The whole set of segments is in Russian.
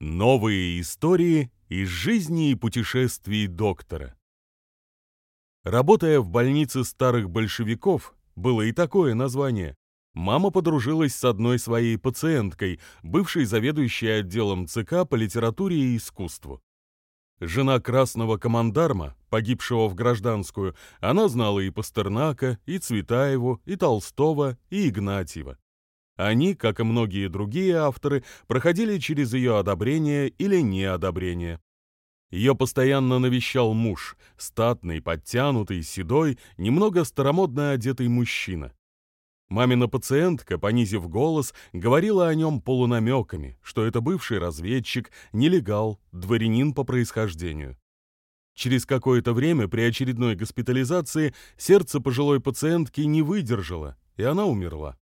Новые истории из жизни и путешествий доктора. Работая в больнице старых большевиков, было и такое название, мама подружилась с одной своей пациенткой, бывшей заведующей отделом ЦК по литературе и искусству. Жена красного командарма, погибшего в гражданскую, она знала и Пастернака, и Цветаеву, и Толстого, и Игнатьева. Они, как и многие другие авторы, проходили через ее одобрение или неодобрение. Ее постоянно навещал муж, статный, подтянутый, седой, немного старомодно одетый мужчина. Мамина пациентка, понизив голос, говорила о нем полунамеками, что это бывший разведчик, нелегал, дворянин по происхождению. Через какое-то время при очередной госпитализации сердце пожилой пациентки не выдержало, и она умерла.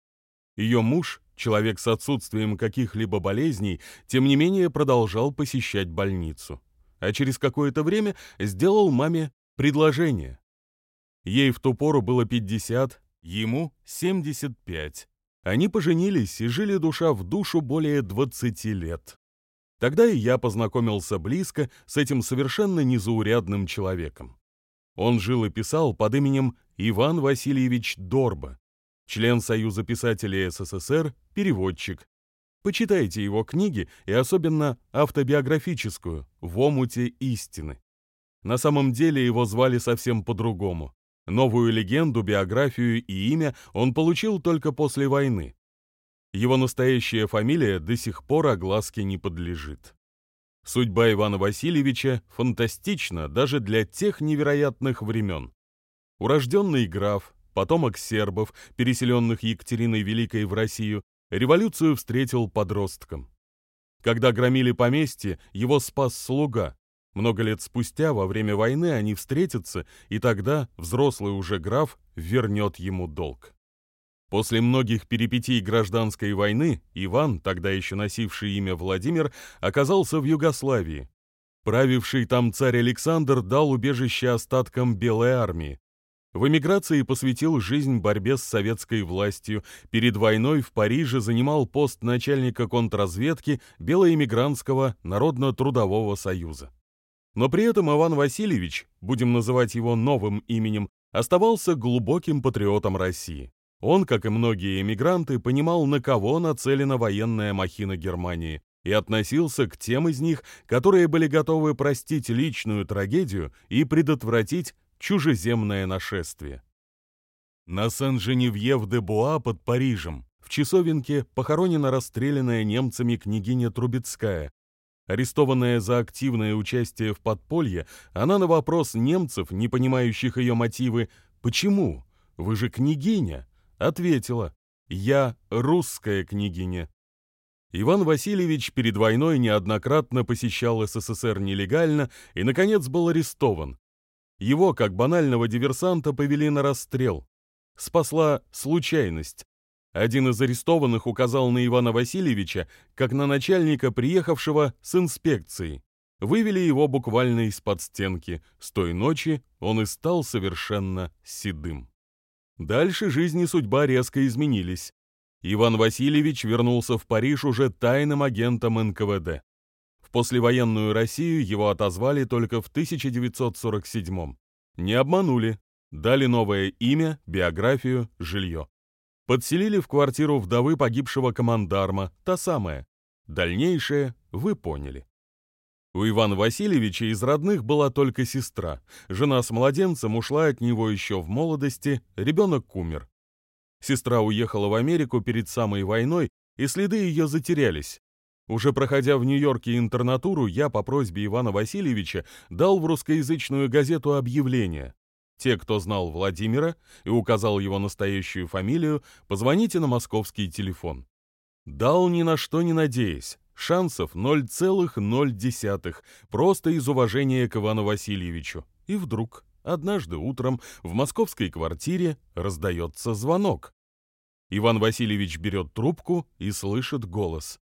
Ее муж, человек с отсутствием каких-либо болезней, тем не менее продолжал посещать больницу. А через какое-то время сделал маме предложение. Ей в ту пору было 50, ему 75. Они поженились и жили душа в душу более 20 лет. Тогда и я познакомился близко с этим совершенно незаурядным человеком. Он жил и писал под именем Иван Васильевич Дорба, член Союза писателей СССР, переводчик. Почитайте его книги и особенно автобиографическую «В омуте истины». На самом деле его звали совсем по-другому. Новую легенду, биографию и имя он получил только после войны. Его настоящая фамилия до сих пор огласке не подлежит. Судьба Ивана Васильевича фантастична даже для тех невероятных времен. Урожденный граф, потомок сербов, переселенных Екатериной Великой в Россию, революцию встретил подростком. Когда громили поместье, его спас слуга. Много лет спустя, во время войны, они встретятся, и тогда взрослый уже граф вернет ему долг. После многих перипетий гражданской войны Иван, тогда еще носивший имя Владимир, оказался в Югославии. Правивший там царь Александр дал убежище остаткам Белой армии, в эмиграции посвятил жизнь борьбе с советской властью. Перед войной в Париже занимал пост начальника контрразведки Белоэмигрантского Народно-трудового союза. Но при этом Иван Васильевич, будем называть его новым именем, оставался глубоким патриотом России. Он, как и многие эмигранты, понимал, на кого нацелена военная махина Германии, и относился к тем из них, которые были готовы простить личную трагедию и предотвратить чужеземное нашествие. На Сен-Женевьев-де-Буа под Парижем в часовенке похоронена расстрелянная немцами княгиня Трубецкая. Арестованная за активное участие в подполье, она на вопрос немцев, не понимающих ее мотивы «Почему? Вы же княгиня?» ответила «Я русская княгиня». Иван Васильевич перед войной неоднократно посещал СССР нелегально и, наконец, был арестован, его, как банального диверсанта, повели на расстрел. Спасла случайность. Один из арестованных указал на Ивана Васильевича, как на начальника, приехавшего с инспекцией. Вывели его буквально из-под стенки. С той ночи он и стал совершенно седым. Дальше жизнь и судьба резко изменились. Иван Васильевич вернулся в Париж уже тайным агентом НКВД послевоенную Россию его отозвали только в 1947 Не обманули, дали новое имя, биографию, жилье. Подселили в квартиру вдовы погибшего командарма, та самая. Дальнейшее вы поняли. У Ивана Васильевича из родных была только сестра. Жена с младенцем ушла от него еще в молодости, ребенок умер. Сестра уехала в Америку перед самой войной, и следы ее затерялись. Уже проходя в Нью-Йорке интернатуру, я по просьбе Ивана Васильевича дал в русскоязычную газету объявление. Те, кто знал Владимира и указал его настоящую фамилию, позвоните на московский телефон. Дал ни на что не надеясь. Шансов 0,0, просто из уважения к Ивану Васильевичу. И вдруг, однажды утром, в московской квартире раздается звонок. Иван Васильевич берет трубку и слышит голос.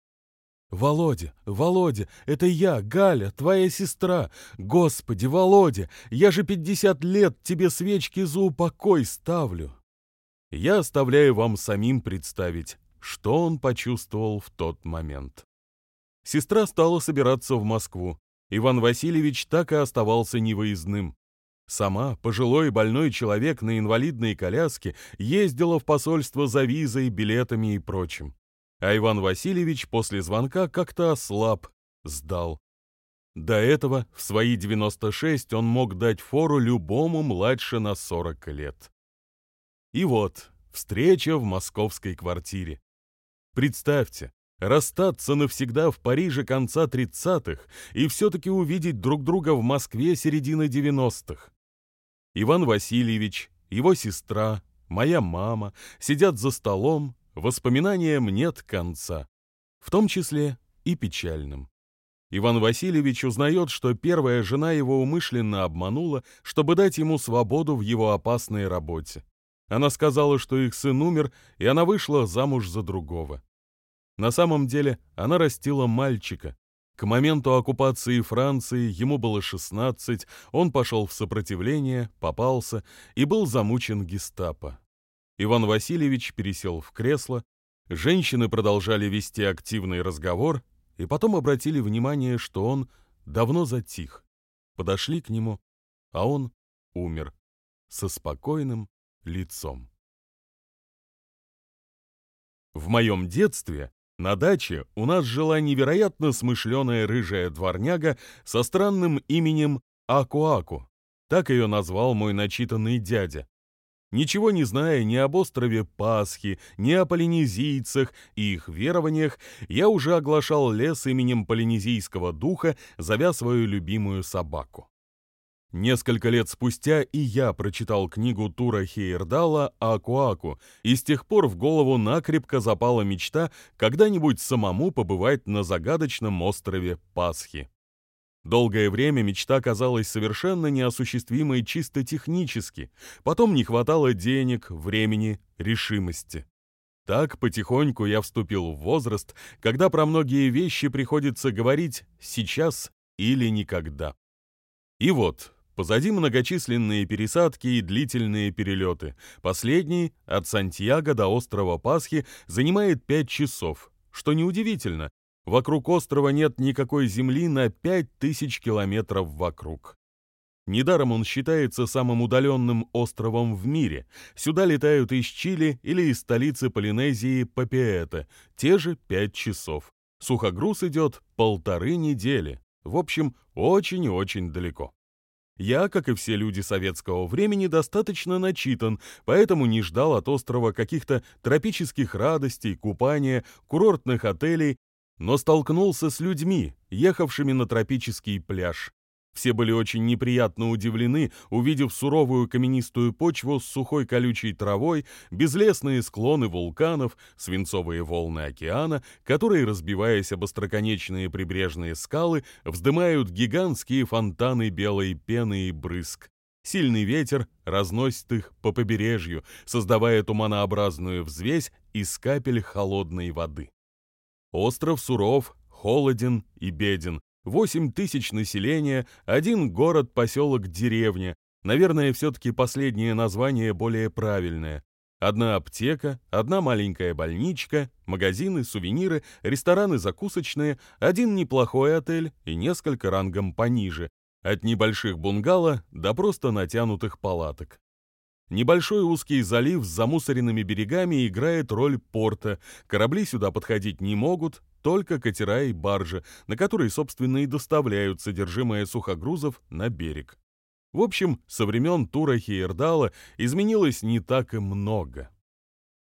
«Володя, Володя, это я, Галя, твоя сестра. Господи, Володя, я же пятьдесят лет тебе свечки за упокой ставлю». Я оставляю вам самим представить, что он почувствовал в тот момент. Сестра стала собираться в Москву. Иван Васильевич так и оставался невыездным. Сама, пожилой больной человек на инвалидной коляске, ездила в посольство за визой, билетами и прочим. А Иван Васильевич после звонка как-то ослаб, сдал. До этого, в свои 96, он мог дать фору любому младше на 40 лет. И вот, встреча в московской квартире. Представьте, расстаться навсегда в Париже конца 30-х и все-таки увидеть друг друга в Москве середины 90-х. Иван Васильевич, его сестра, моя мама сидят за столом, воспоминаниям нет конца, в том числе и печальным. Иван Васильевич узнает, что первая жена его умышленно обманула, чтобы дать ему свободу в его опасной работе. Она сказала, что их сын умер, и она вышла замуж за другого. На самом деле она растила мальчика, к моменту оккупации Франции ему было 16, он пошел в сопротивление, попался и был замучен гестапо. Иван Васильевич пересел в кресло, женщины продолжали вести активный разговор и потом обратили внимание, что он давно затих. Подошли к нему, а он умер со спокойным лицом. В моем детстве на даче у нас жила невероятно смышленая рыжая дворняга со странным именем Аку-Аку. Так ее назвал мой начитанный дядя. Ничего не зная ни об острове Пасхи, ни о полинезийцах и их верованиях, я уже оглашал лес именем полинезийского духа, зовя свою любимую собаку. Несколько лет спустя и я прочитал книгу Тура Хейердала «Аку-Аку», и с тех пор в голову накрепко запала мечта когда-нибудь самому побывать на загадочном острове Пасхи. Долгое время мечта казалась совершенно неосуществимой чисто технически, потом не хватало денег, времени, решимости. Так потихоньку я вступил в возраст, когда про многие вещи приходится говорить «сейчас» или «никогда». И вот, Позади многочисленные пересадки и длительные перелеты. Последний, от Сантьяго до острова Пасхи, занимает 5 часов. Что неудивительно, вокруг острова нет никакой земли на 5000 километров вокруг. Недаром он считается самым удаленным островом в мире. Сюда летают из Чили или из столицы Полинезии Папиэта, те же 5 часов. Сухогруз идет полторы недели. В общем, очень и очень далеко. Я, как и все люди советского времени, достаточно начитан, поэтому не ждал от острова каких-то тропических радостей, купания, курортных отелей, но столкнулся с людьми, ехавшими на тропический пляж. Все были очень неприятно удивлены, увидев суровую каменистую почву с сухой колючей травой, безлесные склоны вулканов, свинцовые волны океана, которые, разбиваясь об остроконечные прибрежные скалы, вздымают гигантские фонтаны белой пены и брызг. Сильный ветер разносит их по побережью, создавая туманообразную взвесь из капель холодной воды. Остров суров, холоден и беден, 8 тысяч населения, один город, поселок, деревня. Наверное, все-таки последнее название более правильное. Одна аптека, одна маленькая больничка, магазины, сувениры, рестораны закусочные, один неплохой отель и несколько рангом пониже, от небольших бунгало до просто натянутых палаток. Небольшой узкий залив с замусоренными берегами играет роль порта. Корабли сюда подходить не могут, только катера и баржи, на которые, собственно, и доставляют содержимое сухогрузов на берег. В общем, со времен тура Хейердала изменилось не так и много.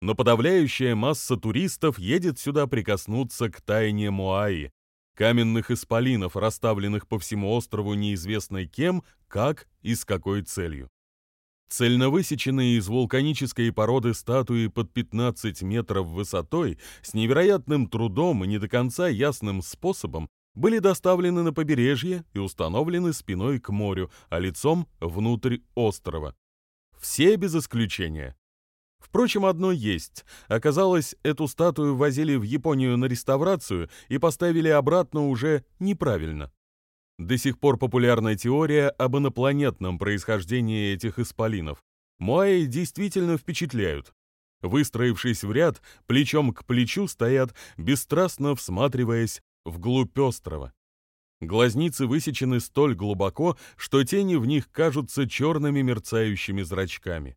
Но подавляющая масса туристов едет сюда прикоснуться к тайне Муаи, каменных исполинов, расставленных по всему острову неизвестно кем, как и с какой целью. Цельновысеченные из вулканической породы статуи под 15 метров высотой с невероятным трудом и не до конца ясным способом были доставлены на побережье и установлены спиной к морю, а лицом внутрь острова. Все без исключения. Впрочем, одно есть. Оказалось, эту статую возили в Японию на реставрацию и поставили обратно уже неправильно. До сих пор популярна теория об инопланетном происхождении этих исполинов. Муаи действительно впечатляют. Выстроившись в ряд, плечом к плечу стоят, бесстрастно всматриваясь вглубь острова. Глазницы высечены столь глубоко, что тени в них кажутся черными мерцающими зрачками.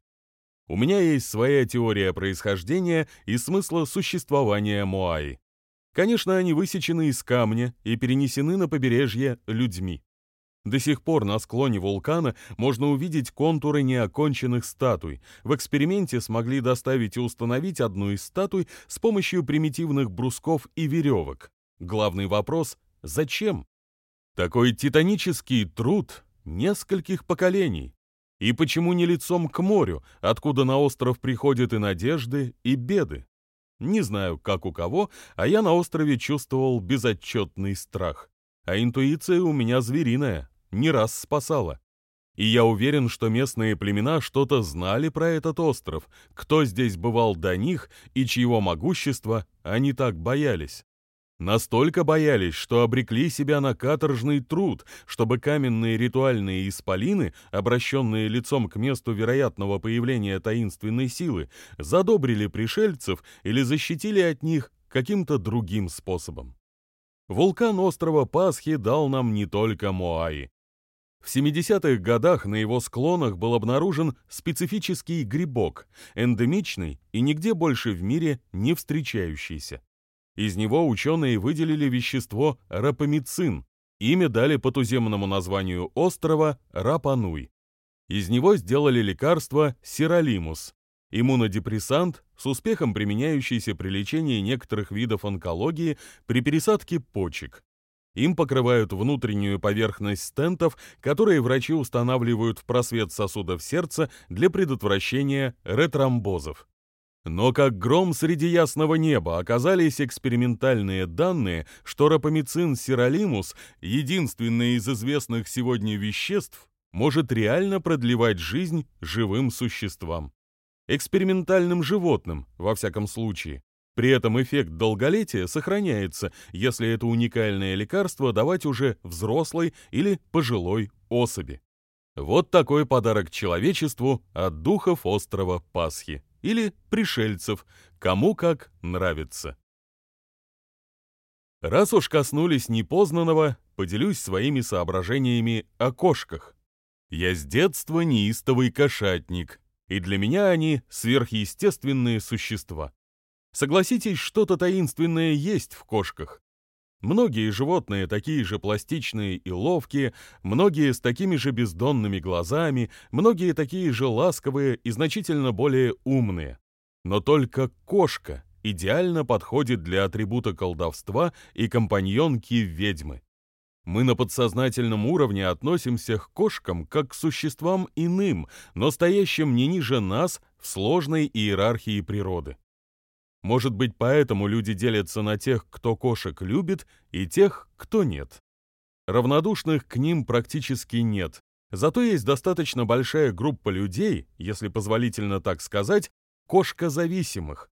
У меня есть своя теория происхождения и смысла существования Моаи. Конечно, они высечены из камня и перенесены на побережье людьми. До сих пор на склоне вулкана можно увидеть контуры неоконченных статуй. В эксперименте смогли доставить и установить одну из статуй с помощью примитивных брусков и веревок. Главный вопрос – зачем? Такой титанический труд нескольких поколений. И почему не лицом к морю, откуда на остров приходят и надежды, и беды? Не знаю, как у кого, а я на острове чувствовал безотчетный страх. А интуиция у меня звериная, не раз спасала. И я уверен, что местные племена что-то знали про этот остров, кто здесь бывал до них и чьего могущества они так боялись. Настолько боялись, что обрекли себя на каторжный труд, чтобы каменные ритуальные исполины, обращенные лицом к месту вероятного появления таинственной силы, задобрили пришельцев или защитили от них каким-то другим способом. Вулкан острова Пасхи дал нам не только Моаи. В 70-х годах на его склонах был обнаружен специфический грибок, эндемичный и нигде больше в мире не встречающийся. Из него ученые выделили вещество рапамицин. Имя дали по туземному названию острова Рапануй. Из него сделали лекарство сиролимус, иммунодепрессант с успехом применяющийся при лечении некоторых видов онкологии при пересадке почек. Им покрывают внутреннюю поверхность стентов, которые врачи устанавливают в просвет сосудов сердца для предотвращения ретромбозов. Но как гром среди ясного неба оказались экспериментальные данные, что рапамицин сиролимус, единственное из известных сегодня веществ, может реально продлевать жизнь живым существам. Экспериментальным животным, во всяком случае. При этом эффект долголетия сохраняется, если это уникальное лекарство давать уже взрослой или пожилой особи. Вот такой подарок человечеству от духов острова Пасхи или пришельцев, кому как нравится. Раз уж коснулись непознанного, поделюсь своими соображениями о кошках. Я с детства неистовый кошатник, и для меня они сверхъестественные существа. Согласитесь, что-то таинственное есть в кошках. Многие животные такие же пластичные и ловкие, многие с такими же бездонными глазами, многие такие же ласковые и значительно более умные. Но только кошка идеально подходит для атрибута колдовства и компаньонки ведьмы. Мы на подсознательном уровне относимся к кошкам как к существам иным, но стоящим не ниже нас в сложной иерархии природы. Может быть, поэтому люди делятся на тех, кто кошек любит, и тех, кто нет. Равнодушных к ним практически нет. Зато есть достаточно большая группа людей, если позволительно так сказать, кошкозависимых.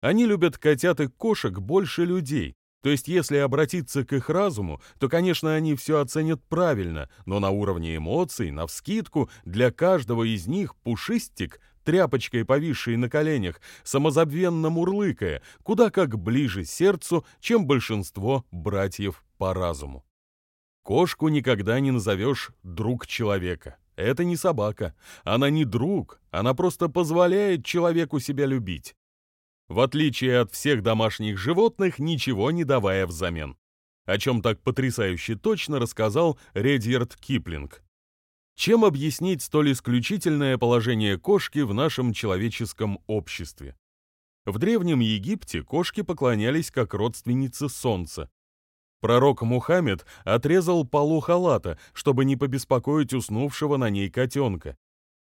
Они любят котят и кошек больше людей. То есть, если обратиться к их разуму, то, конечно, они все оценят правильно, но на уровне эмоций, навскидку, для каждого из них пушистик тряпочкой повисшей на коленях, самозабвенно мурлыкая, куда как ближе сердцу, чем большинство братьев по разуму. Кошку никогда не назовешь «друг человека». Это не собака. Она не друг, она просто позволяет человеку себя любить. В отличие от всех домашних животных, ничего не давая взамен. О чем так потрясающе точно рассказал Редьярд Киплинг. Чем объяснить столь исключительное положение кошки в нашем человеческом обществе? В Древнем Египте кошки поклонялись как родственницы солнца. Пророк Мухаммед отрезал полу халата, чтобы не побеспокоить уснувшего на ней котенка.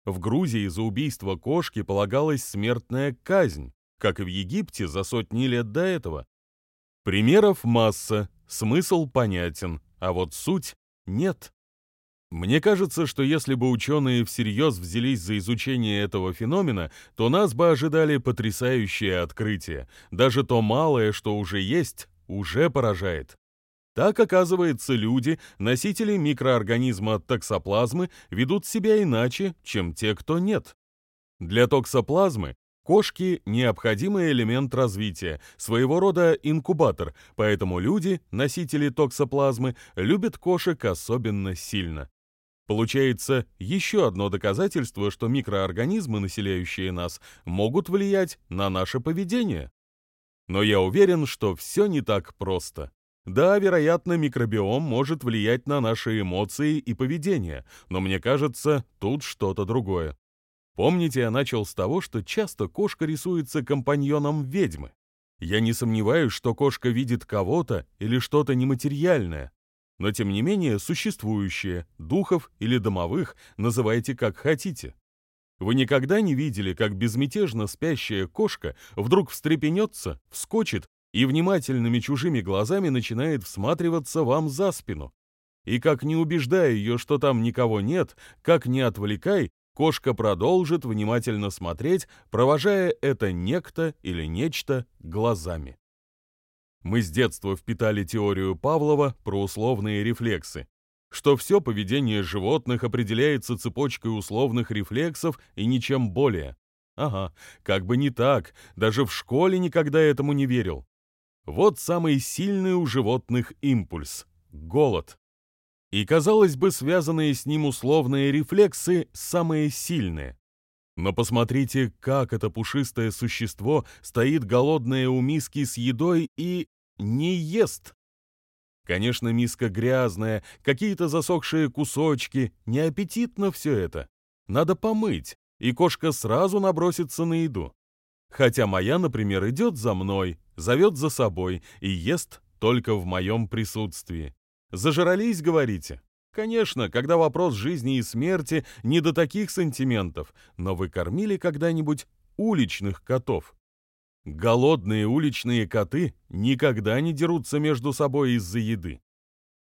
В Грузии за убийство кошки полагалась смертная казнь, как и в Египте за сотни лет до этого. Примеров масса, смысл понятен, а вот суть нет. Мне кажется, что если бы ученые всерьез взялись за изучение этого феномена, то нас бы ожидали потрясающие открытия. Даже то малое, что уже есть, уже поражает. Так, оказывается, люди, носители микроорганизма токсоплазмы, ведут себя иначе, чем те, кто нет. Для токсоплазмы Кошки – необходимый элемент развития, своего рода инкубатор, поэтому люди, носители токсоплазмы, любят кошек особенно сильно. Получается еще одно доказательство, что микроорганизмы, населяющие нас, могут влиять на наше поведение. Но я уверен, что все не так просто. Да, вероятно, микробиом может влиять на наши эмоции и поведение, но мне кажется, тут что-то другое. Помните, я начал с того, что часто кошка рисуется компаньоном ведьмы. Я не сомневаюсь, что кошка видит кого-то или что-то нематериальное, но тем не менее существующее, духов или домовых, называйте как хотите. Вы никогда не видели, как безмятежно спящая кошка вдруг встрепенется, вскочит и внимательными чужими глазами начинает всматриваться вам за спину? И как не убеждая ее, что там никого нет, как не отвлекай, кошка продолжит внимательно смотреть, провожая это некто или нечто глазами. Мы с детства впитали теорию Павлова про условные рефлексы, что все поведение животных определяется цепочкой условных рефлексов и ничем более. Ага, как бы не так, даже в школе никогда этому не верил. Вот самый сильный у животных импульс — голод. И, казалось бы, связанные с ним условные рефлексы самые сильные. Но посмотрите, как это пушистое существо стоит голодное у миски с едой и не ест. Конечно, миска грязная, какие-то засохшие кусочки, неаппетитно все это. Надо помыть, и кошка сразу набросится на еду. Хотя моя, например, идет за мной, зовет за собой и ест только в моем присутствии. Зажрались, говорите? Конечно, когда вопрос жизни и смерти не до таких сантиментов, но вы кормили когда-нибудь уличных котов? Голодные уличные коты никогда не дерутся между собой из-за еды.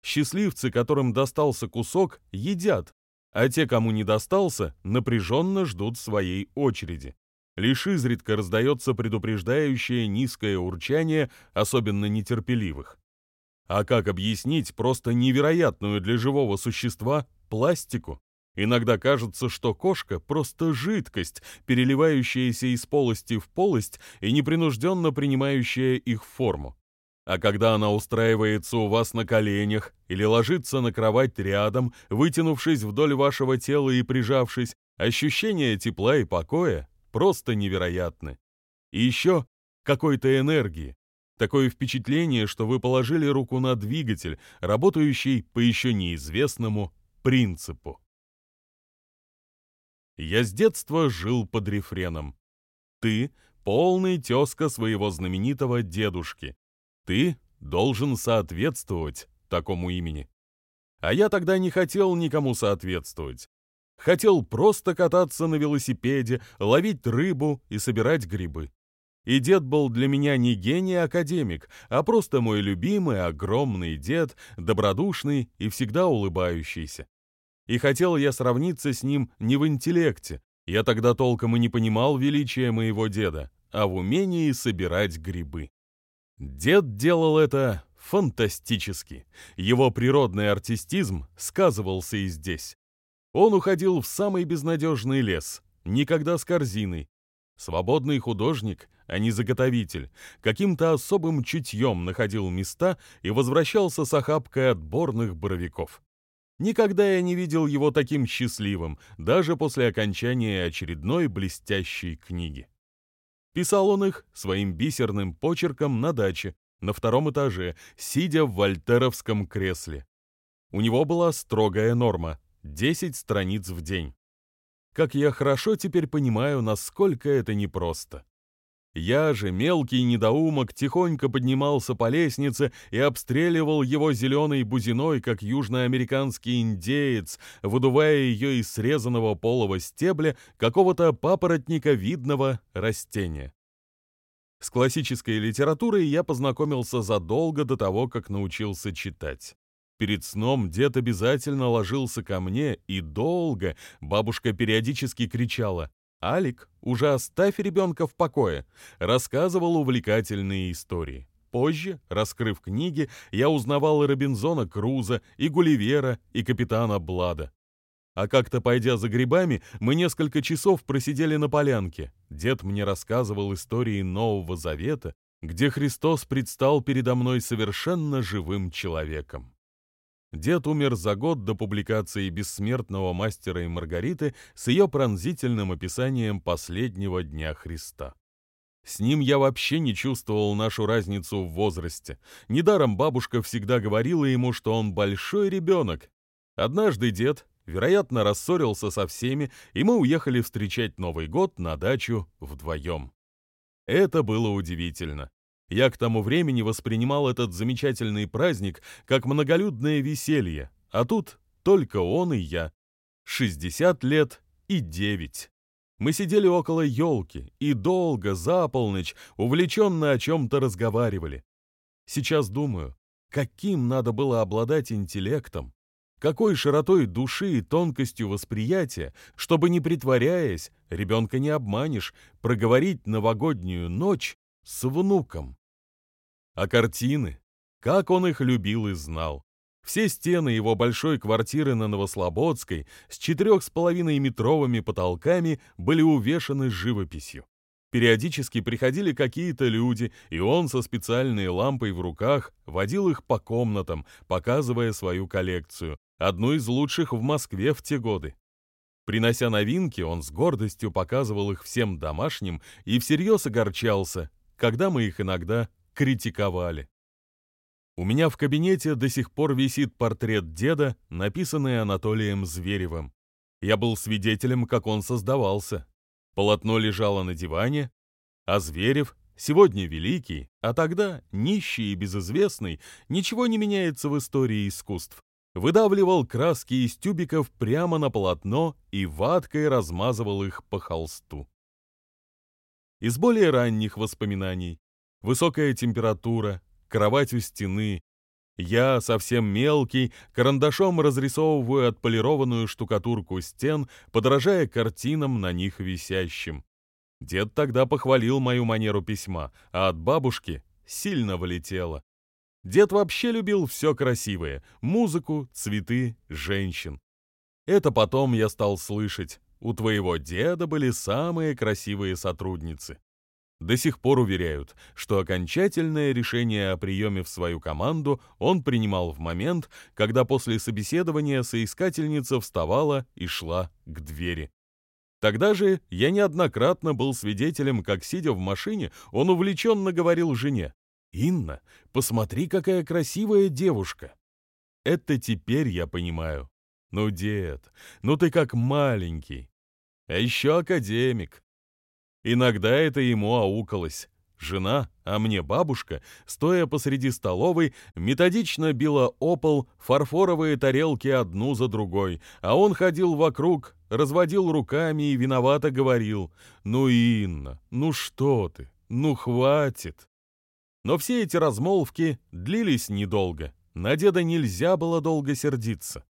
Счастливцы, которым достался кусок, едят, а те, кому не достался, напряженно ждут своей очереди. Лишь изредка раздается предупреждающее низкое урчание особенно нетерпеливых. А как объяснить просто невероятную для живого существа пластику? Иногда кажется, что кошка — просто жидкость, переливающаяся из полости в полость и непринужденно принимающая их форму. А когда она устраивается у вас на коленях или ложится на кровать рядом, вытянувшись вдоль вашего тела и прижавшись, ощущение тепла и покоя просто невероятны. И еще какой-то энергии, Такое впечатление, что вы положили руку на двигатель, работающий по еще неизвестному принципу. Я с детства жил под рефреном. Ты — полный тезка своего знаменитого дедушки. Ты должен соответствовать такому имени. А я тогда не хотел никому соответствовать. Хотел просто кататься на велосипеде, ловить рыбу и собирать грибы. И дед был для меня не гений-академик, а просто мой любимый огромный дед, добродушный и всегда улыбающийся. И хотел я сравниться с ним не в интеллекте, я тогда толком и не понимал величия моего деда, а в умении собирать грибы. Дед делал это фантастически. Его природный артистизм сказывался и здесь. Он уходил в самый безнадежный лес, никогда с корзиной. Свободный художник а не заготовитель, каким-то особым чутьем находил места и возвращался с охапкой отборных боровиков. Никогда я не видел его таким счастливым, даже после окончания очередной блестящей книги. Писал он их своим бисерным почерком на даче, на втором этаже, сидя в вольтеровском кресле. У него была строгая норма — 10 страниц в день. Как я хорошо теперь понимаю, насколько это непросто. Я же, мелкий недоумок, тихонько поднимался по лестнице и обстреливал его зеленой бузиной, как южноамериканский индеец, выдувая ее из срезанного полого стебля какого-то папоротника видного растения. С классической литературой я познакомился задолго до того, как научился читать. Перед сном дед обязательно ложился ко мне, и долго бабушка периодически кричала Алик, уже оставь ребенка в покое, рассказывал увлекательные истории. Позже, раскрыв книги, я узнавал и Робинзона Круза, и Гулливера, и капитана Блада. А как-то, пойдя за грибами, мы несколько часов просидели на полянке. Дед мне рассказывал истории Нового Завета, где Христос предстал передо мной совершенно живым человеком. Дед умер за год до публикации «Бессмертного мастера и Маргариты» с ее пронзительным описанием последнего дня Христа. С ним я вообще не чувствовал нашу разницу в возрасте. Недаром бабушка всегда говорила ему, что он большой ребенок. Однажды дед, вероятно, рассорился со всеми, и мы уехали встречать Новый год на дачу вдвоем. Это было удивительно. Я к тому времени воспринимал этот замечательный праздник как многолюдное веселье, а тут только он и я. 60 лет и 9. Мы сидели около елки и долго, за полночь, увлеченно о чем-то разговаривали. Сейчас думаю, каким надо было обладать интеллектом, какой широтой души и тонкостью восприятия, чтобы, не притворяясь, ребенка не обманешь, проговорить новогоднюю ночь с внуком. А картины, как он их любил и знал. Все стены его большой квартиры на Новослободской с четырех с половиной метровыми потолками были увешаны живописью. Периодически приходили какие-то люди, и он со специальной лампой в руках водил их по комнатам, показывая свою коллекцию, одну из лучших в Москве в те годы. Принося новинки, он с гордостью показывал их всем домашним и всерьез огорчался, когда мы их иногда критиковали. У меня в кабинете до сих пор висит портрет деда, написанный Анатолием Зверевым. Я был свидетелем, как он создавался. Полотно лежало на диване, а Зверев, сегодня великий, а тогда нищий и безызвестный, ничего не меняется в истории искусств выдавливал краски из тюбиков прямо на полотно и ваткой размазывал их по холсту. Из более ранних воспоминаний высокая температура, кровать у стены, я, совсем мелкий, карандашом разрисовываю отполированную штукатурку стен, подражая картинам на них висящим. Дед тогда похвалил мою манеру письма, а от бабушки сильно влетело. Дед вообще любил все красивое — музыку, цветы, женщин. Это потом я стал слышать. У твоего деда были самые красивые сотрудницы. До сих пор уверяют, что окончательное решение о приеме в свою команду он принимал в момент, когда после собеседования соискательница вставала и шла к двери. Тогда же я неоднократно был свидетелем, как, сидя в машине, он увлеченно говорил жене, «Инна, посмотри, какая красивая девушка!» Это теперь я понимаю. Ну, дед, ну ты как маленький. А еще академик. Иногда это ему аукалось. Жена, а мне бабушка, стоя посреди столовой, методично била о пол фарфоровые тарелки одну за другой, а он ходил вокруг, разводил руками и виновато говорил «Ну, Инна, ну что ты, ну хватит!» Но все эти размолвки длились недолго. На деда нельзя было долго сердиться.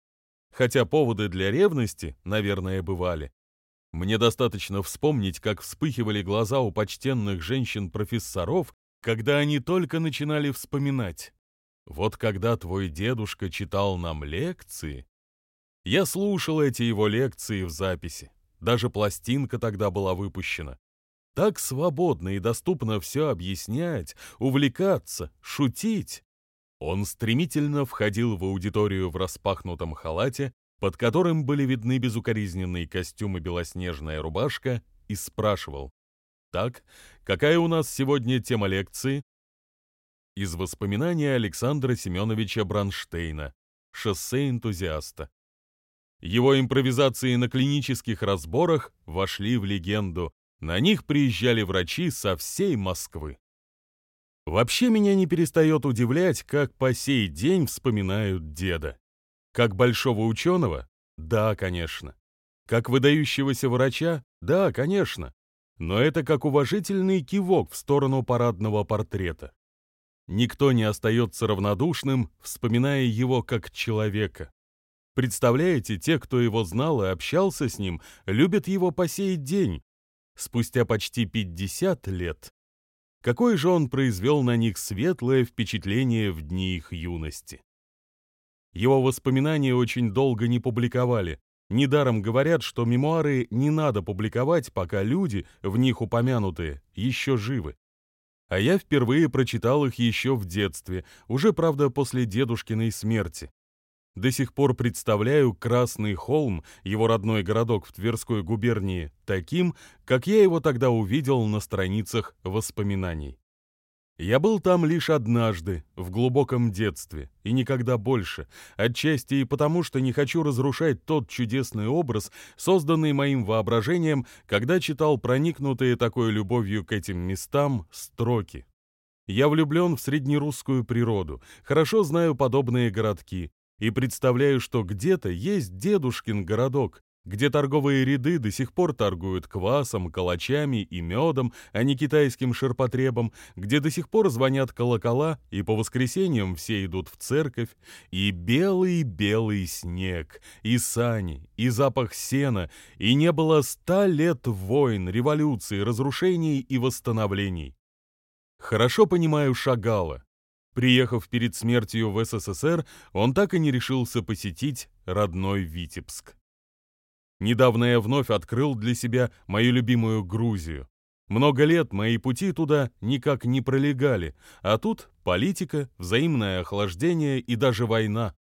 Хотя поводы для ревности, наверное, бывали. Мне достаточно вспомнить, как вспыхивали глаза у почтенных женщин-профессоров, когда они только начинали вспоминать. Вот когда твой дедушка читал нам лекции... Я слушал эти его лекции в записи. Даже пластинка тогда была выпущена. Так свободно и доступно все объяснять, увлекаться, шутить. Он стремительно входил в аудиторию в распахнутом халате, под которым были видны безукоризненный костюм и белоснежная рубашка, и спрашивал. «Так, какая у нас сегодня тема лекции?» Из воспоминаний Александра Семеновича Бранштейна «Шоссе энтузиаста». Его импровизации на клинических разборах вошли в легенду, на них приезжали врачи со всей Москвы. Вообще меня не перестает удивлять, как по сей день вспоминают деда. Как большого ученого? Да, конечно. Как выдающегося врача? Да, конечно. Но это как уважительный кивок в сторону парадного портрета. Никто не остается равнодушным, вспоминая его как человека. Представляете, те, кто его знал и общался с ним, любят его по сей день, спустя почти 50 лет. Какое же он произвел на них светлое впечатление в дни их юности. Его воспоминания очень долго не публиковали, Недаром говорят, что мемуары не надо публиковать, пока люди, в них упомянутые, еще живы. А я впервые прочитал их еще в детстве, уже, правда, после дедушкиной смерти. До сих пор представляю Красный Холм, его родной городок в Тверской губернии, таким, как я его тогда увидел на страницах воспоминаний. Я был там лишь однажды, в глубоком детстве, и никогда больше, отчасти и потому, что не хочу разрушать тот чудесный образ, созданный моим воображением, когда читал проникнутые такой любовью к этим местам строки. Я влюблен в среднерусскую природу, хорошо знаю подобные городки, и представляю, что где-то есть дедушкин городок, где торговые ряды до сих пор торгуют квасом, калачами и медом, а не китайским ширпотребом, где до сих пор звонят колокола, и по воскресеньям все идут в церковь, и белый-белый снег, и сани, и запах сена, и не было ста лет войн, революций, разрушений и восстановлений. Хорошо понимаю Шагала. Приехав перед смертью в СССР, он так и не решился посетить родной Витебск. Недавно я вновь открыл для себя мою любимую Грузию. Много лет мои пути туда никак не пролегали, а тут политика, взаимное охлаждение и даже война.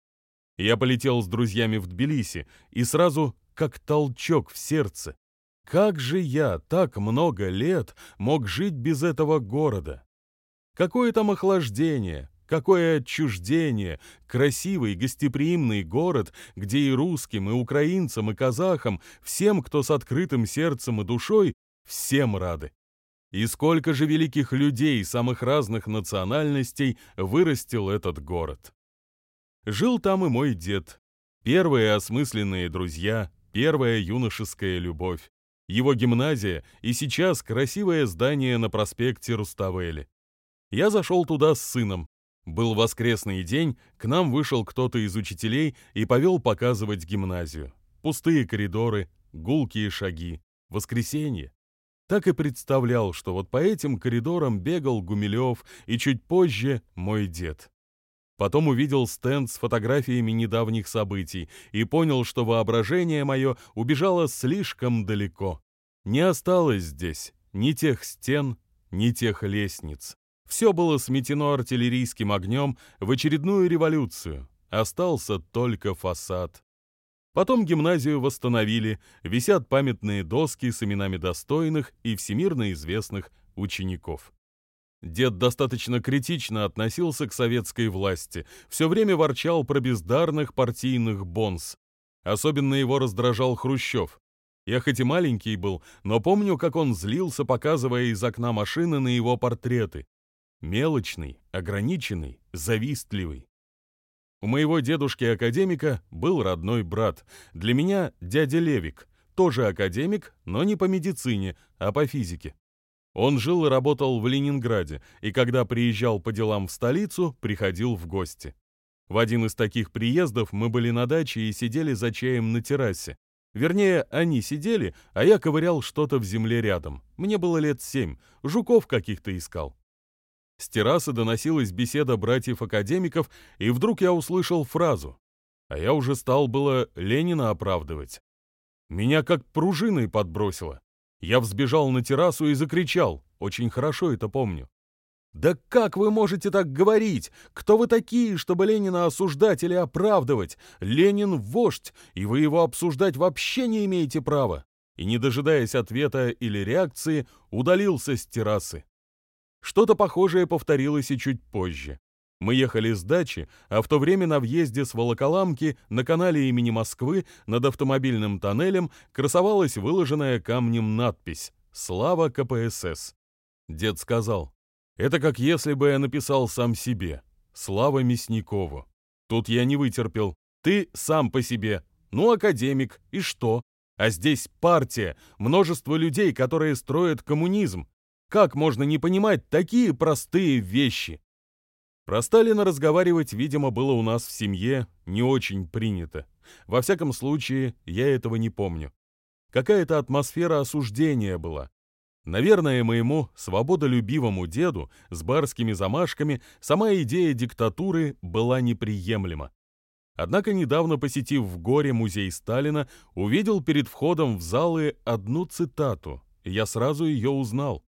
Я полетел с друзьями в Тбилиси, и сразу как толчок в сердце. Как же я так много лет мог жить без этого города? Какое там охлаждение, Какое отчуждение! Красивый, гостеприимный город, где и русским, и украинцам, и казахам, всем, кто с открытым сердцем и душой, всем рады. И сколько же великих людей самых разных национальностей вырастил этот город. Жил там и мой дед. Первые осмысленные друзья, первая юношеская любовь. Его гимназия и сейчас красивое здание на проспекте Руставели. Я зашел туда с сыном, был воскресный день, к нам вышел кто-то из учителей и повел показывать гимназию. Пустые коридоры, гулкие шаги. Воскресенье. Так и представлял, что вот по этим коридорам бегал Гумилев и чуть позже мой дед. Потом увидел стенд с фотографиями недавних событий и понял, что воображение мое убежало слишком далеко. Не осталось здесь ни тех стен, ни тех лестниц. Все было сметено артиллерийским огнем в очередную революцию. Остался только фасад. Потом гимназию восстановили, висят памятные доски с именами достойных и всемирно известных учеников. Дед достаточно критично относился к советской власти, все время ворчал про бездарных партийных бонс. Особенно его раздражал Хрущев. Я хоть и маленький был, но помню, как он злился, показывая из окна машины на его портреты. Мелочный, ограниченный, завистливый. У моего дедушки-академика был родной брат. Для меня дядя Левик, тоже академик, но не по медицине, а по физике. Он жил и работал в Ленинграде, и когда приезжал по делам в столицу, приходил в гости. В один из таких приездов мы были на даче и сидели за чаем на террасе. Вернее, они сидели, а я ковырял что-то в земле рядом. Мне было лет семь, жуков каких-то искал. С террасы доносилась беседа братьев-академиков, и вдруг я услышал фразу. А я уже стал было Ленина оправдывать. Меня как пружиной подбросило. Я взбежал на террасу и закричал. Очень хорошо это помню. «Да как вы можете так говорить? Кто вы такие, чтобы Ленина осуждать или оправдывать? Ленин — вождь, и вы его обсуждать вообще не имеете права!» И, не дожидаясь ответа или реакции, удалился с террасы. Что-то похожее повторилось и чуть позже. Мы ехали с дачи, а в то время на въезде с Волоколамки на канале имени Москвы над автомобильным тоннелем красовалась выложенная камнем надпись «Слава КПСС». Дед сказал, «Это как если бы я написал сам себе. Слава Мясникову». Тут я не вытерпел. «Ты сам по себе. Ну, академик. И что? А здесь партия, множество людей, которые строят коммунизм. Как можно не понимать такие простые вещи? Про Сталина разговаривать, видимо, было у нас в семье не очень принято. Во всяком случае, я этого не помню. Какая-то атмосфера осуждения была. Наверное, моему свободолюбивому деду с барскими замашками сама идея диктатуры была неприемлема. Однако недавно, посетив в горе музей Сталина, увидел перед входом в залы одну цитату. Я сразу ее узнал.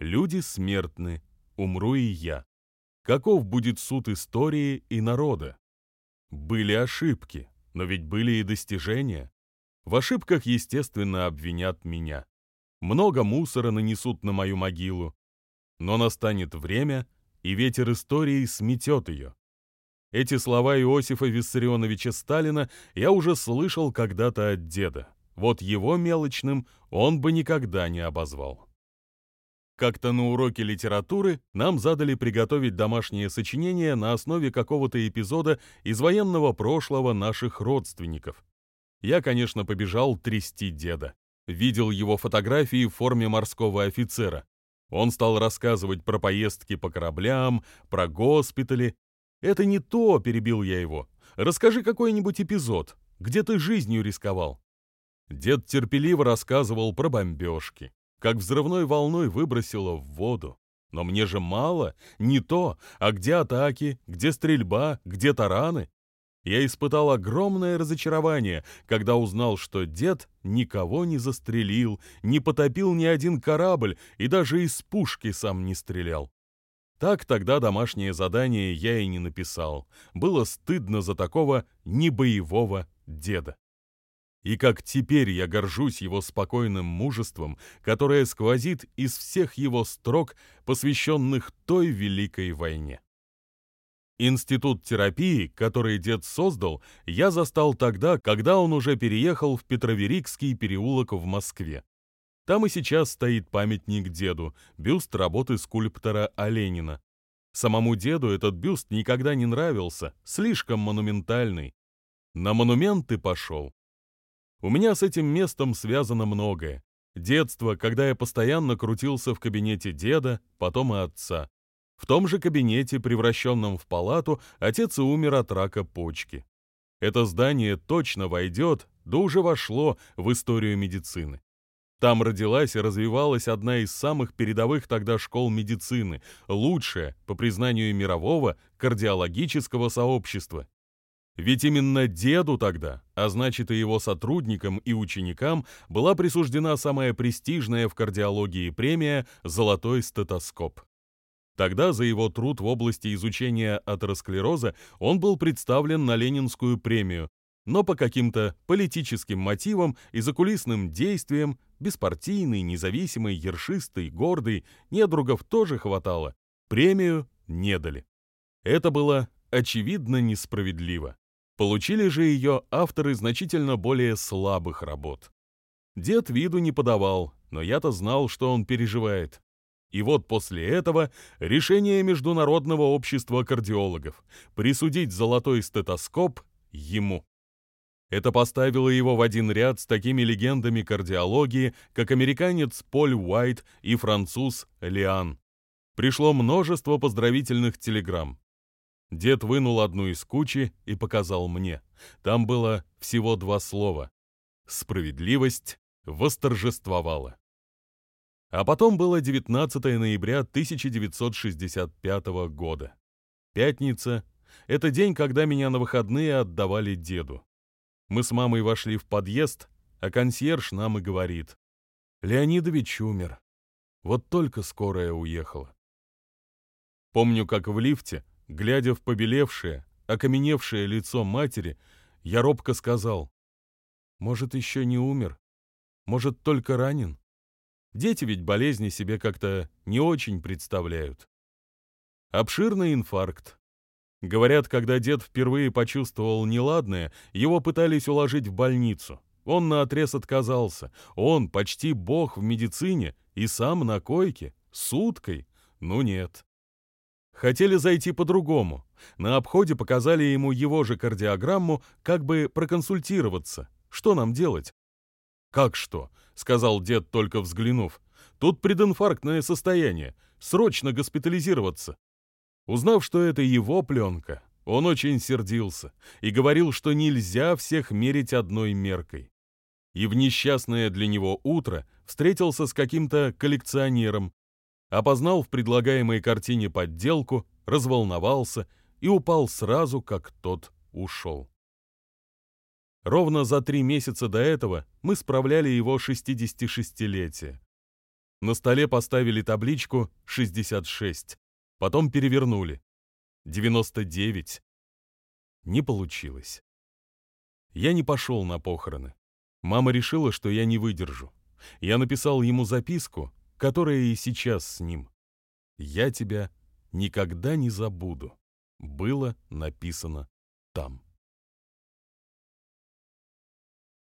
«Люди смертны, умру и я. Каков будет суд истории и народа?» Были ошибки, но ведь были и достижения. В ошибках, естественно, обвинят меня. Много мусора нанесут на мою могилу. Но настанет время, и ветер истории сметет ее. Эти слова Иосифа Виссарионовича Сталина я уже слышал когда-то от деда. Вот его мелочным он бы никогда не обозвал. Как-то на уроке литературы нам задали приготовить домашнее сочинение на основе какого-то эпизода из военного прошлого наших родственников. Я, конечно, побежал трясти деда. Видел его фотографии в форме морского офицера. Он стал рассказывать про поездки по кораблям, про госпитали, «Это не то», — перебил я его. «Расскажи какой-нибудь эпизод, где ты жизнью рисковал». Дед терпеливо рассказывал про бомбежки, как взрывной волной выбросило в воду. Но мне же мало, не то, а где атаки, где стрельба, где тараны. Я испытал огромное разочарование, когда узнал, что дед никого не застрелил, не потопил ни один корабль и даже из пушки сам не стрелял. Так тогда домашнее задание я и не написал. Было стыдно за такого небоевого деда. И как теперь я горжусь его спокойным мужеством, которое сквозит из всех его строк, посвященных той великой войне. Институт терапии, который дед создал, я застал тогда, когда он уже переехал в Петроверикский переулок в Москве. Там и сейчас стоит памятник деду, бюст работы скульптора Оленина. Самому деду этот бюст никогда не нравился, слишком монументальный. На монументы пошел. У меня с этим местом связано многое. Детство, когда я постоянно крутился в кабинете деда, потом и отца. В том же кабинете, превращенном в палату, отец и умер от рака почки. Это здание точно войдет, да уже вошло в историю медицины. Там родилась и развивалась одна из самых передовых тогда школ медицины, лучшая, по признанию мирового, кардиологического сообщества. Ведь именно деду тогда, а значит и его сотрудникам и ученикам, была присуждена самая престижная в кардиологии премия «Золотой стетоскоп». Тогда за его труд в области изучения атеросклероза он был представлен на Ленинскую премию, но по каким-то политическим мотивам и закулисным действиям, беспартийный, независимый, ершистый, гордый, недругов тоже хватало, премию не дали. Это было очевидно несправедливо. Получили же ее авторы значительно более слабых работ. Дед виду не подавал, но я-то знал, что он переживает. И вот после этого решение Международного общества кардиологов присудить золотой стетоскоп ему. Это поставило его в один ряд с такими легендами кардиологии, как американец Поль Уайт и француз Лиан. Пришло множество поздравительных телеграмм. Дед вынул одну из кучи и показал мне. Там было всего два слова. Справедливость восторжествовала. А потом было 19 ноября 1965 года. Пятница — это день, когда меня на выходные отдавали деду. Мы с мамой вошли в подъезд, а консьерж нам и говорит. Леонидович умер. Вот только скорая уехала. Помню, как в лифте, глядя в побелевшее, окаменевшее лицо матери, я робко сказал. Может, еще не умер? Может, только ранен? Дети ведь болезни себе как-то не очень представляют. Обширный инфаркт, Говорят, когда дед впервые почувствовал неладное, его пытались уложить в больницу. Он наотрез отказался. Он почти бог в медицине и сам на койке, с уткой. Ну нет. Хотели зайти по-другому. На обходе показали ему его же кардиограмму, как бы проконсультироваться. Что нам делать? «Как что?» — сказал дед, только взглянув. «Тут прединфарктное состояние. Срочно госпитализироваться». Узнав, что это его пленка, он очень сердился и говорил, что нельзя всех мерить одной меркой. И в несчастное для него утро встретился с каким-то коллекционером, опознал в предлагаемой картине подделку, разволновался и упал сразу, как тот ушел. Ровно за три месяца до этого мы справляли его 66-летие. На столе поставили табличку 66, потом перевернули. 99. Не получилось. Я не пошел на похороны. Мама решила, что я не выдержу. Я написал ему записку, которая и сейчас с ним. «Я тебя никогда не забуду», было написано там.